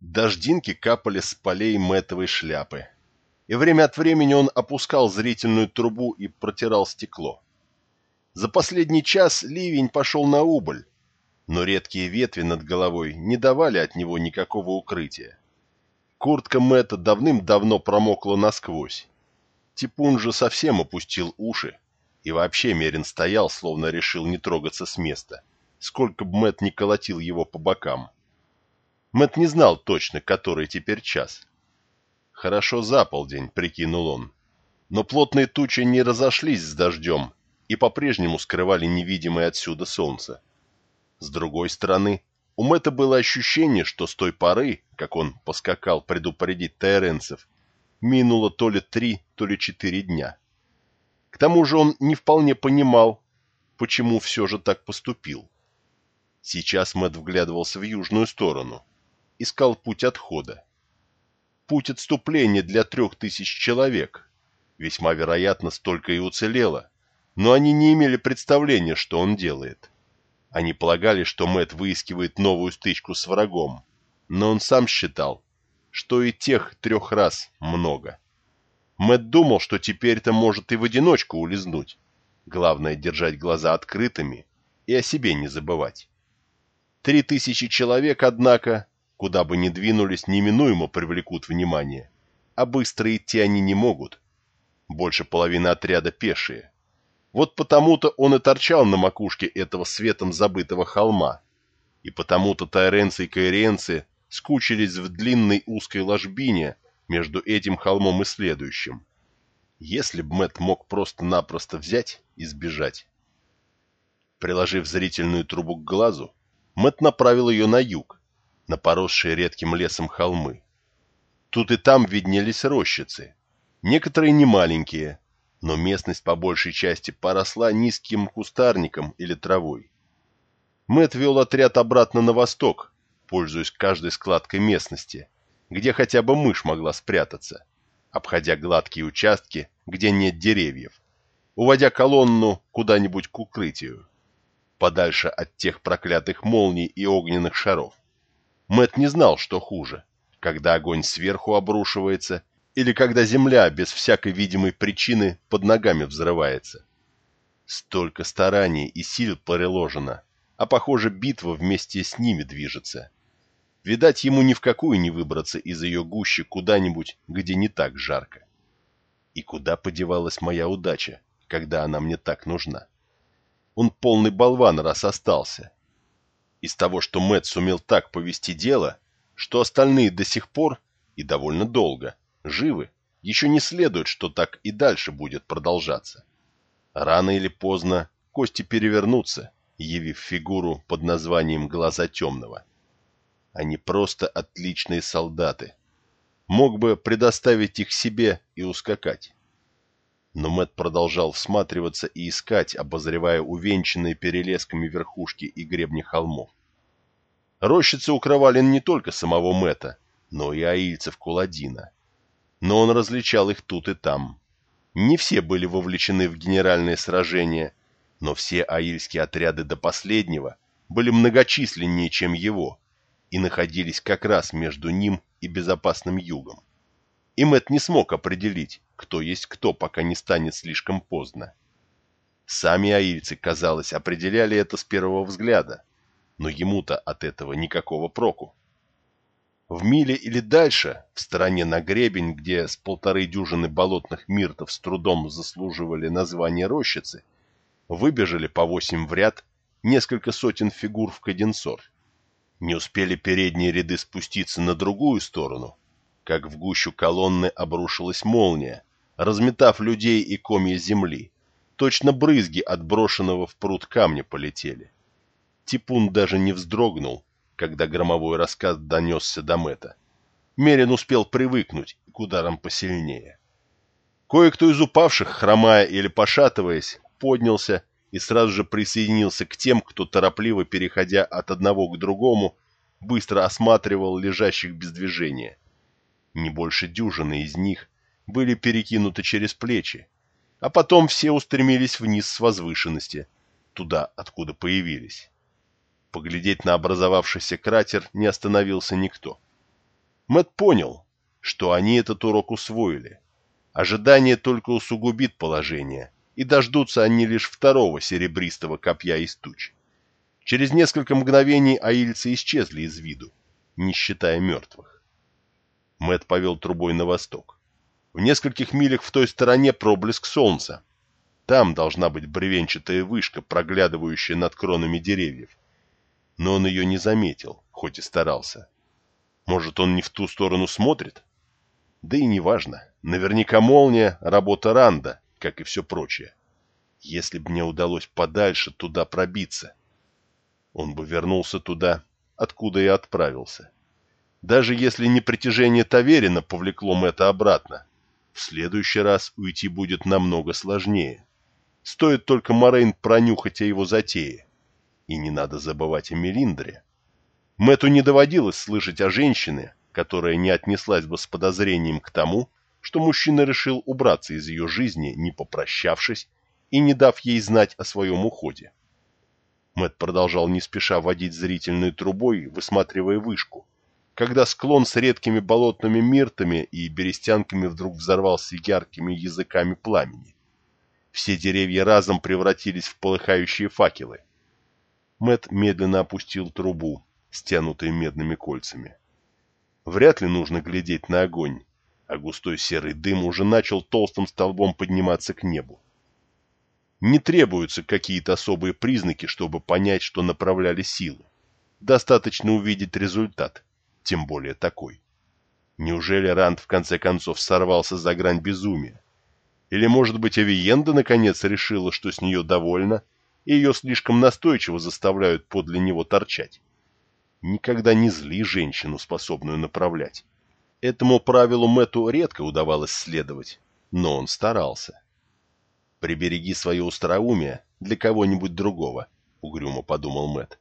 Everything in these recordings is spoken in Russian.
Дождинки капали с полей мэтовой шляпы, и время от времени он опускал зрительную трубу и протирал стекло. За последний час ливень пошел на убыль, но редкие ветви над головой не давали от него никакого укрытия. Куртка Мэтта давным-давно промокла насквозь. Типун же совсем опустил уши, и вообще Мерин стоял, словно решил не трогаться с места, сколько бы Мэтт не колотил его по бокам. Мэтт не знал точно, который теперь час. Хорошо за полдень, прикинул он. Но плотные тучи не разошлись с дождем и по-прежнему скрывали невидимое отсюда солнце. С другой стороны, у Мэтта было ощущение, что с той поры, как он поскакал предупредить тайренцев, минуло то ли три, то ли четыре дня. К тому же он не вполне понимал, почему все же так поступил. Сейчас Мэтт вглядывался в южную сторону, искал путь отхода. Путь отступления для трех тысяч человек. Весьма вероятно, столько и уцелело, но они не имели представления, что он делает. Они полагали, что Мэт выискивает новую стычку с врагом, но он сам считал, что и тех трех раз много. Мэт думал, что теперь-то может и в одиночку улизнуть. Главное — держать глаза открытыми и о себе не забывать. Три тысячи человек, однако, куда бы ни двинулись, неминуемо привлекут внимание, а быстро идти они не могут. Больше половины отряда пешие. Вот потому-то он и торчал на макушке этого светом забытого холма. И потому-то тайренцы и каиренцы скучились в длинной узкой ложбине между этим холмом и следующим. Если б Мэтт мог просто-напросто взять и сбежать. Приложив зрительную трубу к глазу, Мэтт направил ее на юг, на поросшие редким лесом холмы. Тут и там виднелись рощицы, некоторые немаленькие, но местность по большей части поросла низким кустарником или травой. Мэт вел отряд обратно на восток, пользуясь каждой складкой местности, где хотя бы мышь могла спрятаться, обходя гладкие участки, где нет деревьев, уводя колонну куда-нибудь к укрытию, подальше от тех проклятых молний и огненных шаров. Мэт не знал, что хуже, когда огонь сверху обрушивается или когда земля без всякой видимой причины под ногами взрывается. Столько стараний и сил приложено, а, похоже, битва вместе с ними движется. Видать, ему ни в какую не выбраться из ее гущи куда-нибудь, где не так жарко. И куда подевалась моя удача, когда она мне так нужна? Он полный болван, раз остался. Из того, что Мэтт сумел так повести дело, что остальные до сих пор, и довольно долго, живы, еще не следует, что так и дальше будет продолжаться. Рано или поздно кости перевернутся, явив фигуру под названием «Глаза темного». Они просто отличные солдаты. Мог бы предоставить их себе и ускакать. Но Мэт продолжал всматриваться и искать, обозревая увенчанные перелесками верхушки и гребни холмов. Рощицы укрывали не только самого Мэта, но и аильцев Куладина но он различал их тут и там. Не все были вовлечены в генеральные сражения, но все аильские отряды до последнего были многочисленнее, чем его, и находились как раз между ним и безопасным югом. И Мэтт не смог определить, кто есть кто, пока не станет слишком поздно. Сами аильцы, казалось, определяли это с первого взгляда, но ему-то от этого никакого проку. В миле или дальше, в стороне на гребень, где с полторы дюжины болотных миртов с трудом заслуживали название рощицы, выбежали по восемь в ряд несколько сотен фигур в каденсор. Не успели передние ряды спуститься на другую сторону, как в гущу колонны обрушилась молния, разметав людей и комья земли. Точно брызги от брошенного в пруд камня полетели. Типун даже не вздрогнул, когда громовой рассказ донесся до Мэта. Мерин успел привыкнуть к ударам посильнее. Кое-кто из упавших, хромая или пошатываясь, поднялся и сразу же присоединился к тем, кто, торопливо переходя от одного к другому, быстро осматривал лежащих без движения. Не больше дюжины из них были перекинуты через плечи, а потом все устремились вниз с возвышенности, туда, откуда появились. Поглядеть на образовавшийся кратер не остановился никто. Мэт понял, что они этот урок усвоили. Ожидание только усугубит положение, и дождутся они лишь второго серебристого копья из туч. Через несколько мгновений аильцы исчезли из виду, не считая мертвых. Мэт повел трубой на восток. В нескольких милях в той стороне проблеск солнца. Там должна быть бревенчатая вышка, проглядывающая над кронами деревьев. Но он ее не заметил, хоть и старался. Может, он не в ту сторону смотрит? Да и неважно. Наверняка молния — работа Ранда, как и все прочее. Если бы мне удалось подальше туда пробиться, он бы вернулся туда, откуда и отправился. Даже если не притяжение Таверина повлекло Мэтта обратно, в следующий раз уйти будет намного сложнее. Стоит только Морейн пронюхать о его затее. И не надо забывать о Мелиндре. Мэтту не доводилось слышать о женщине, которая не отнеслась бы с подозрением к тому, что мужчина решил убраться из ее жизни, не попрощавшись и не дав ей знать о своем уходе. Мэт продолжал не спеша водить зрительной трубой, высматривая вышку, когда склон с редкими болотными миртами и берестянками вдруг взорвался яркими языками пламени. Все деревья разом превратились в полыхающие факелы. Мэт медленно опустил трубу, стянутой медными кольцами. Вряд ли нужно глядеть на огонь, а густой серый дым уже начал толстым столбом подниматься к небу. Не требуются какие-то особые признаки, чтобы понять, что направляли силы. Достаточно увидеть результат, тем более такой. Неужели Ранд в конце концов сорвался за грань безумия? Или, может быть, Авиенда наконец решила, что с нее довольна, и ее слишком настойчиво заставляют подле него торчать? Никогда не зли женщину, способную направлять. Этому правилу Мэту редко удавалось следовать, но он старался. «Прибереги свое остроумие для кого-нибудь другого», — угрюмо подумал Мэт.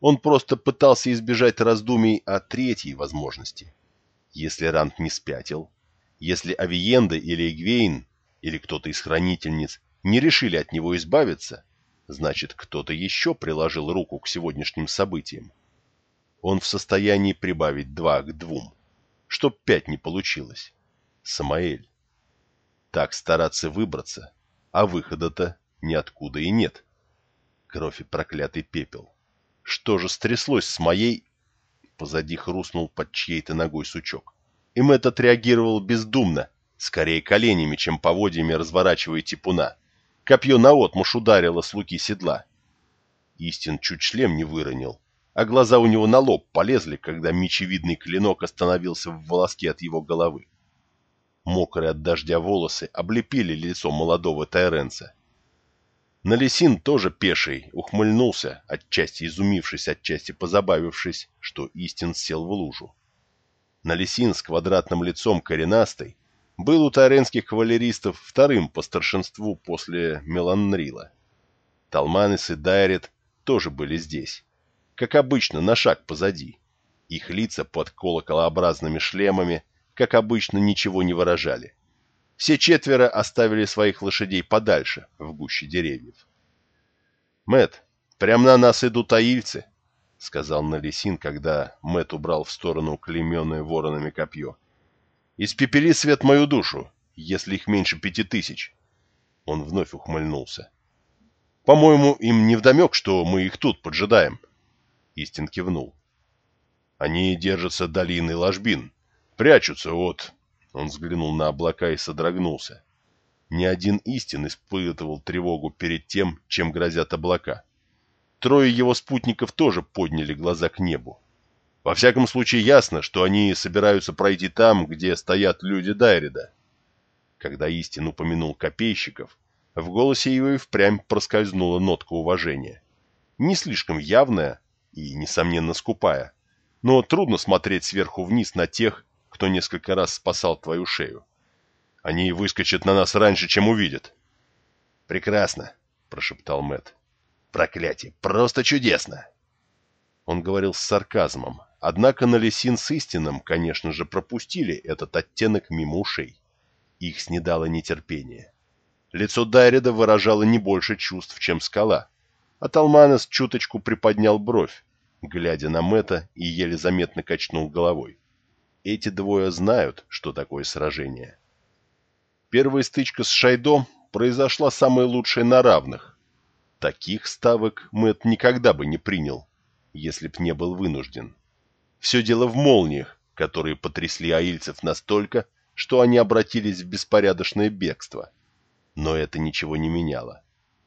Он просто пытался избежать раздумий о третьей возможности. Если Рант не спятил, если Авиенда или Эгвейн, или кто-то из хранительниц не решили от него избавиться, значит, кто-то еще приложил руку к сегодняшним событиям он в состоянии прибавить два к двум, чтоб пять не получилось. Самаэль. Так стараться выбраться, а выхода-то ниоткуда и нет. Кровь и проклятый пепел. Что же стряслось с моей... Позади хрустнул под чьей-то ногой сучок. И Мэтт отреагировал бездумно, скорее коленями, чем поводьями разворачивая типуна. Копье наотмашь ударило с луки седла. Истин чуть шлем не выронил, а глаза у него на лоб полезли, когда мечевидный клинок остановился в волоске от его головы. Мокрые от дождя волосы облепили лицо молодого тайренца. Налесин тоже пеший, ухмыльнулся, отчасти изумившись, отчасти позабавившись, что Истин сел в лужу. Налесин с квадратным лицом коренастой был у тайренских кавалеристов вторым по старшинству после Меланрила. Талманис и Дайрет тоже были здесь как обычно, на шаг позади. Их лица под колоколообразными шлемами, как обычно, ничего не выражали. Все четверо оставили своих лошадей подальше, в гуще деревьев. Мэт, прямо на нас идут аильцы, — сказал Налисин, когда Мэт убрал в сторону клейменное воронами копье. «Испепели свет мою душу, если их меньше пяти тысяч». Он вновь ухмыльнулся. «По-моему, им невдомек, что мы их тут поджидаем». Истин кивнул. «Они держатся долины ложбин, прячутся от...» Он взглянул на облака и содрогнулся. Ни один Истин испытывал тревогу перед тем, чем грозят облака. Трое его спутников тоже подняли глаза к небу. Во всяком случае ясно, что они собираются пройти там, где стоят люди Дайрида. Когда Истин упомянул копейщиков, в голосе его и впрямь проскользнула нотка уважения. Не слишком явная, и, несомненно, скупая. Но трудно смотреть сверху вниз на тех, кто несколько раз спасал твою шею. Они выскочат на нас раньше, чем увидят. Прекрасно, прошептал Мэт. Проклятие, просто чудесно. Он говорил с сарказмом, однако на Лесин с истинным, конечно же, пропустили этот оттенок мимо ушей. Их снедало нетерпение. Лицо Дайреда выражало не больше чувств, чем скала а Талманес чуточку приподнял бровь, глядя на Мэтта и еле заметно качнул головой. Эти двое знают, что такое сражение. Первая стычка с Шайдо произошла самая лучшая на равных. Таких ставок Мэтт никогда бы не принял, если б не был вынужден. Все дело в молниях, которые потрясли аильцев настолько, что они обратились в беспорядочное бегство. Но это ничего не меняло.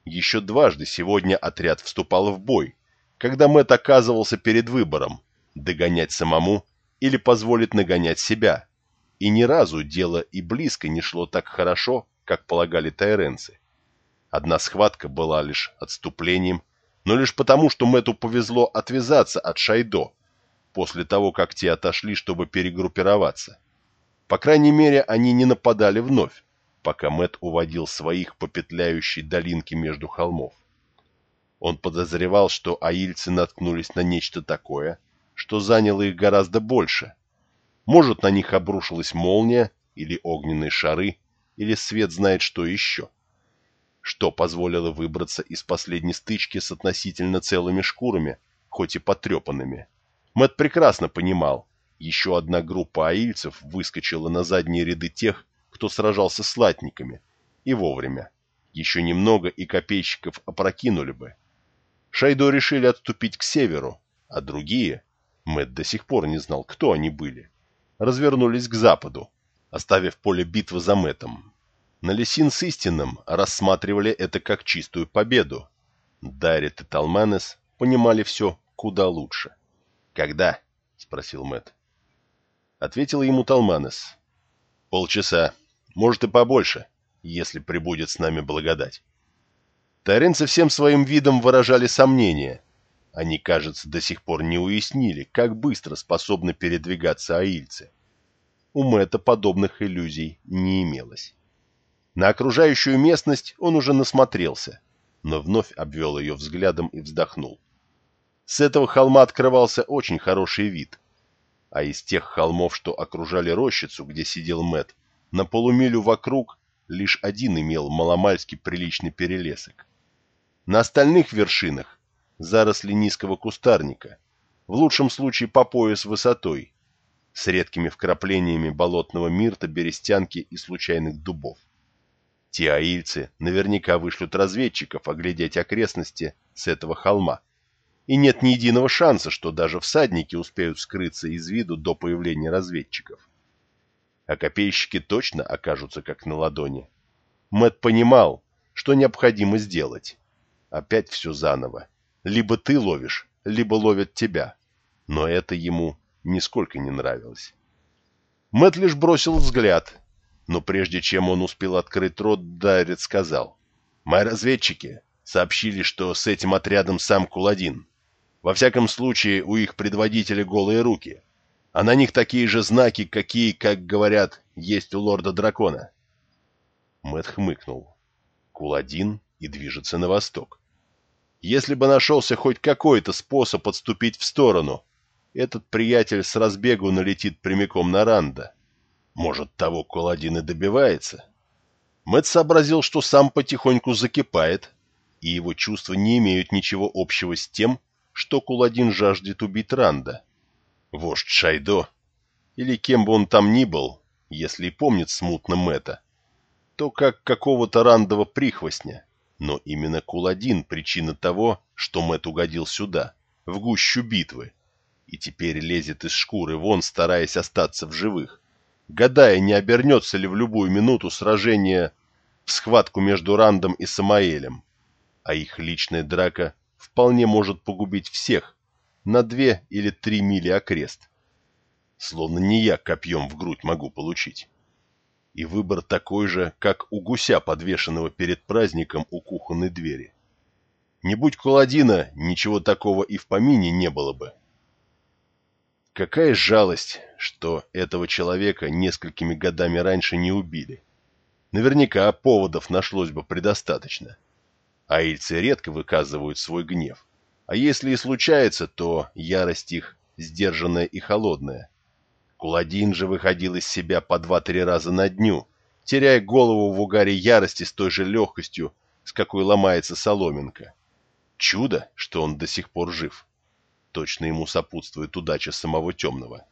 Еще дважды сегодня отряд вступал в бой, когда Мэтт оказывался перед выбором – догонять самому или позволить нагонять себя. И ни разу дело и близко не шло так хорошо, как полагали тайренцы. Одна схватка была лишь отступлением, но лишь потому, что Мэтту повезло отвязаться от Шайдо, после того, как те отошли, чтобы перегруппироваться. По крайней мере, они не нападали вновь, пока Мэт уводил своих по петляющей долинке между холмов. Он подозревал, что аильцы наткнулись на нечто такое, что заняло их гораздо больше. Может, на них обрушилась молния, или огненные шары, или свет знает что еще. Что позволило выбраться из последней стычки с относительно целыми шкурами, хоть и потрепанными. Мэт прекрасно понимал, еще одна группа аильцев выскочила на задние ряды тех, кто сражался с латниками, и вовремя. Еще немного, и копейщиков опрокинули бы. Шайдо решили отступить к северу, а другие, Мэт до сих пор не знал, кто они были, развернулись к западу, оставив поле битвы за Мэтом. Налесин с истинным рассматривали это как чистую победу. Дарит и Талманес понимали все куда лучше. «Когда?» — спросил Мэт. Ответил ему Талманес. «Полчаса, может и побольше, если прибудет с нами благодать». Таренцы всем своим видом выражали сомнения. Они, кажется, до сих пор не уяснили, как быстро способны передвигаться аильцы. У Мэтта подобных иллюзий не имелось. На окружающую местность он уже насмотрелся, но вновь обвел ее взглядом и вздохнул. С этого холма открывался очень хороший вид, а из тех холмов, что окружали рощицу, где сидел Мэт, на полумилю вокруг лишь один имел маломальски приличный перелесок. На остальных вершинах заросли низкого кустарника, в лучшем случае по пояс высотой, с редкими вкраплениями болотного мирта, берестянки и случайных дубов. Те аильцы наверняка вышлют разведчиков оглядеть окрестности с этого холма, и нет ни единого шанса, что даже всадники успеют скрыться из виду до появления разведчиков. А копейщики точно окажутся как на ладони. Мэт понимал, что необходимо сделать. Опять все заново. Либо ты ловишь, либо ловят тебя. Но это ему нисколько не нравилось. Мэт лишь бросил взгляд, но прежде чем он успел открыть рот, Дайрет сказал. «Мои разведчики сообщили, что с этим отрядом сам Куладин. Во всяком случае, у их предводителя голые руки, а на них такие же знаки, какие, как говорят, есть у лорда-дракона. Мэт хмыкнул. Куладин и движется на восток. Если бы нашелся хоть какой-то способ отступить в сторону, этот приятель с разбегу налетит прямиком на Ранда. Может, того Куладин и добивается? Мэт сообразил, что сам потихоньку закипает, и его чувства не имеют ничего общего с тем, что Куладин жаждет убить Ранда. Вождь Шайдо, или кем бы он там ни был, если помнит смутно Мэтта, то как какого-то рандова прихвостня. Но именно Куладин причина того, что Мэтт угодил сюда, в гущу битвы, и теперь лезет из шкуры вон, стараясь остаться в живых, гадая, не обернется ли в любую минуту сражение в схватку между Рандом и Самаэлем, а их личная драка вполне может погубить всех на две или три мили окрест. Словно не я копьем в грудь могу получить. И выбор такой же, как у гуся, подвешенного перед праздником у кухонной двери. Не будь Куладина, ничего такого и в помине не было бы. Какая жалость, что этого человека несколькими годами раньше не убили. Наверняка поводов нашлось бы предостаточно. Аильцы редко выказывают свой гнев. А если и случается, то ярость их сдержанная и холодная. Куладин же выходил из себя по два-три раза на дню, теряя голову в угаре ярости с той же легкостью, с какой ломается соломинка. Чудо, что он до сих пор жив. Точно ему сопутствует удача самого темного.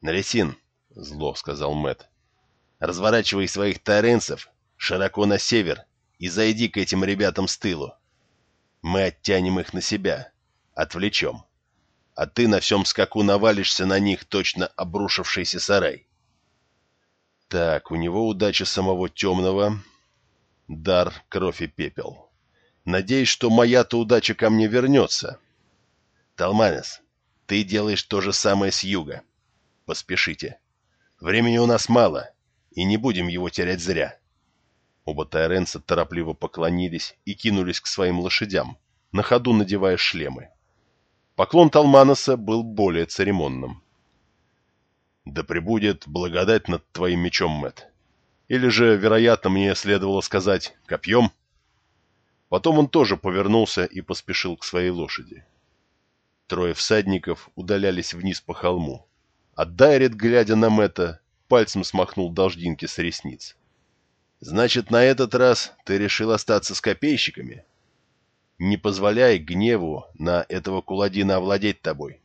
«Нарисин», — зло сказал Мэт, — «разворачивай своих таренцев широко на север и зайди к этим ребятам с тылу. Мы оттянем их на себя, отвлечем, а ты на всем скаку навалишься на них точно обрушившийся сарай». Так, у него удача самого темного, дар, кровь и пепел. Надеюсь, что моя-то удача ко мне вернется. Талманес, ты делаешь то же самое с юга. Поспешите. Времени у нас мало, и не будем его терять зря. Оба Тайренса торопливо поклонились и кинулись к своим лошадям, на ходу надевая шлемы. Поклон Талманоса был более церемонным. Да пребудет благодать над твоим мечом, Мэт. Или же, вероятно, мне следовало сказать «копьем»? Потом он тоже повернулся и поспешил к своей лошади. Трое всадников удалялись вниз по холму, а Дайрет, глядя на Мэтта, пальцем смахнул дождинки с ресниц. «Значит, на этот раз ты решил остаться с копейщиками? Не позволяй гневу на этого куладина овладеть тобой.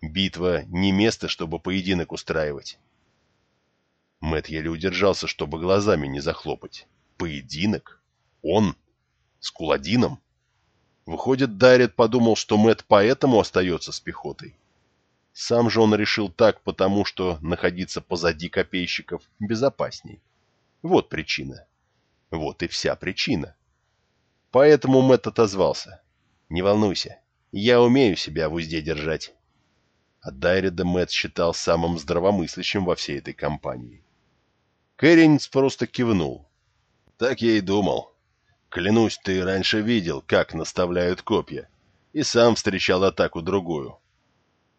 Битва не место, чтобы поединок устраивать. Мэт еле удержался, чтобы глазами не захлопать. Поединок? Он? С Куладином? Выходит, Дайрет подумал, что Мэт поэтому остается с пехотой. Сам же он решил так, потому что находиться позади копейщиков безопасней. Вот причина. Вот и вся причина. Поэтому Мэт отозвался. «Не волнуйся, я умею себя в узде держать» а Дайреда Мэтт считал самым здравомыслящим во всей этой компании. Кэрринс просто кивнул. «Так я и думал. Клянусь, ты раньше видел, как наставляют копья, и сам встречал атаку другую.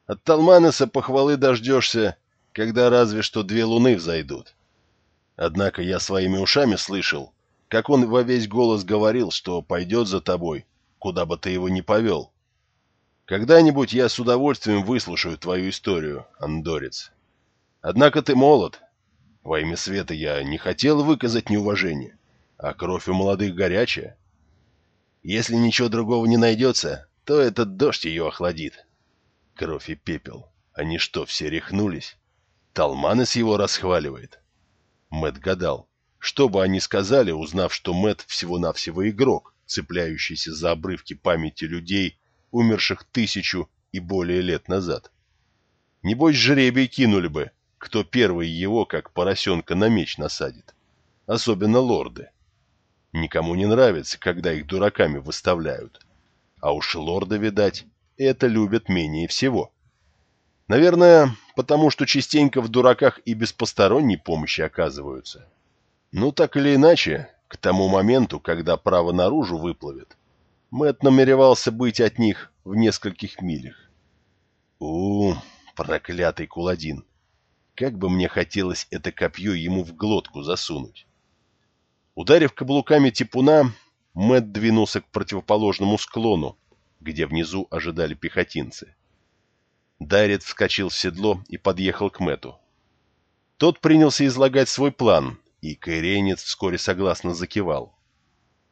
От Талманеса похвалы дождешься, когда разве что две луны взойдут. Однако я своими ушами слышал, как он во весь голос говорил, что пойдет за тобой, куда бы ты его ни повел. Когда-нибудь я с удовольствием выслушаю твою историю, Андорец. Однако ты молод. Во имя света я не хотел выказать неуважение, а кровь у молодых горячая. Если ничего другого не найдется, то этот дождь ее охладит. Кровь и пепел. Они что, все рехнулись? Талманес его расхваливает. Мэт гадал, что бы они сказали, узнав, что Мэт всего-навсего игрок, цепляющийся за обрывки памяти людей, умерших тысячу и более лет назад. Небось, жребий кинули бы, кто первый его, как поросенка, на меч насадит. Особенно лорды. Никому не нравится, когда их дураками выставляют. А уж лорды, видать, это любят менее всего. Наверное, потому что частенько в дураках и без посторонней помощи оказываются. Ну, так или иначе, к тому моменту, когда право наружу выплывет, Мэт намеревался быть от них в нескольких милях. У, проклятый куладин! Как бы мне хотелось это копье ему в глотку засунуть. Ударив каблуками типуна, Мэт двинулся к противоположному склону, где внизу ожидали пехотинцы. Дайрет вскочил в седло и подъехал к Мэту. Тот принялся излагать свой план, и Кайренец вскоре согласно закивал.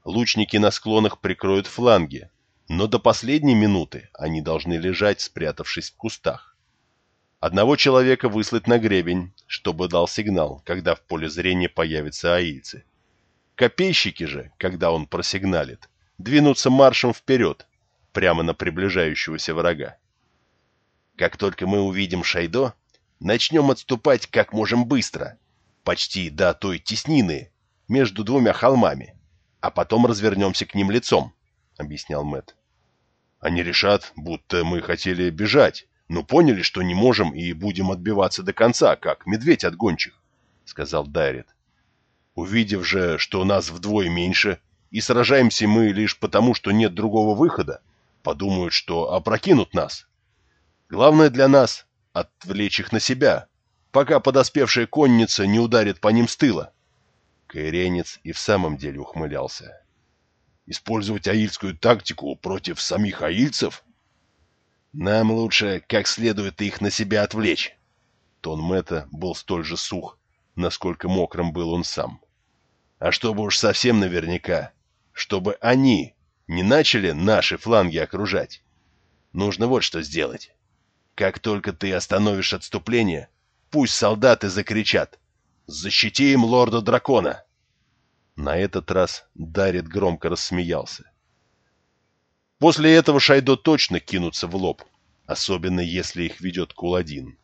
Лучники на склонах прикроют фланги, но до последней минуты они должны лежать, спрятавшись в кустах. Одного человека выслать на гребень, чтобы дал сигнал, когда в поле зрения появятся аильцы. Копейщики же, когда он просигналит, двинутся маршем вперед, прямо на приближающегося врага. Как только мы увидим Шайдо, начнем отступать как можем быстро, почти до той теснины между двумя холмами а потом развернемся к ним лицом», — объяснял Мэт. «Они решат, будто мы хотели бежать, но поняли, что не можем и будем отбиваться до конца, как медведь от гончих», — сказал Дайрет. «Увидев же, что нас вдвое меньше, и сражаемся мы лишь потому, что нет другого выхода, подумают, что опрокинут нас. Главное для нас — отвлечь их на себя, пока подоспевшая конница не ударит по ним с тыла. Каиренец и в самом деле ухмылялся. «Использовать аильскую тактику против самих аильцев? Нам лучше как следует их на себя отвлечь». Тон Мэтта был столь же сух, насколько мокрым был он сам. «А чтобы уж совсем наверняка, чтобы они не начали наши фланги окружать, нужно вот что сделать. Как только ты остановишь отступление, пусть солдаты закричат «Защитим лорда-дракона!» На этот раз Дарит громко рассмеялся. После этого Шайдо точно кинутся в лоб, особенно если их ведет Куладин.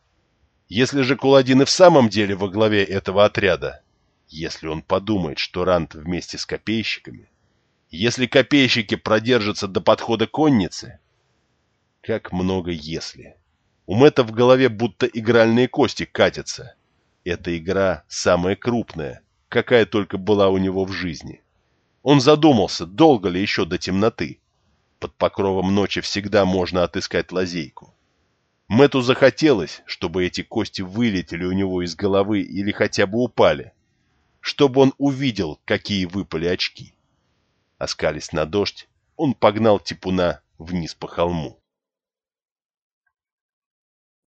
Если же Куладин и в самом деле во главе этого отряда, если он подумает, что Рант вместе с копейщиками, если копейщики продержатся до подхода конницы, как много «если». У Мэтта в голове будто игральные кости катятся. Эта игра самая крупная, какая только была у него в жизни. Он задумался, долго ли еще до темноты. Под покровом ночи всегда можно отыскать лазейку. Мэту захотелось, чтобы эти кости вылетели у него из головы или хотя бы упали, чтобы он увидел, какие выпали очки. Оскались на дождь, он погнал типуна вниз по холму.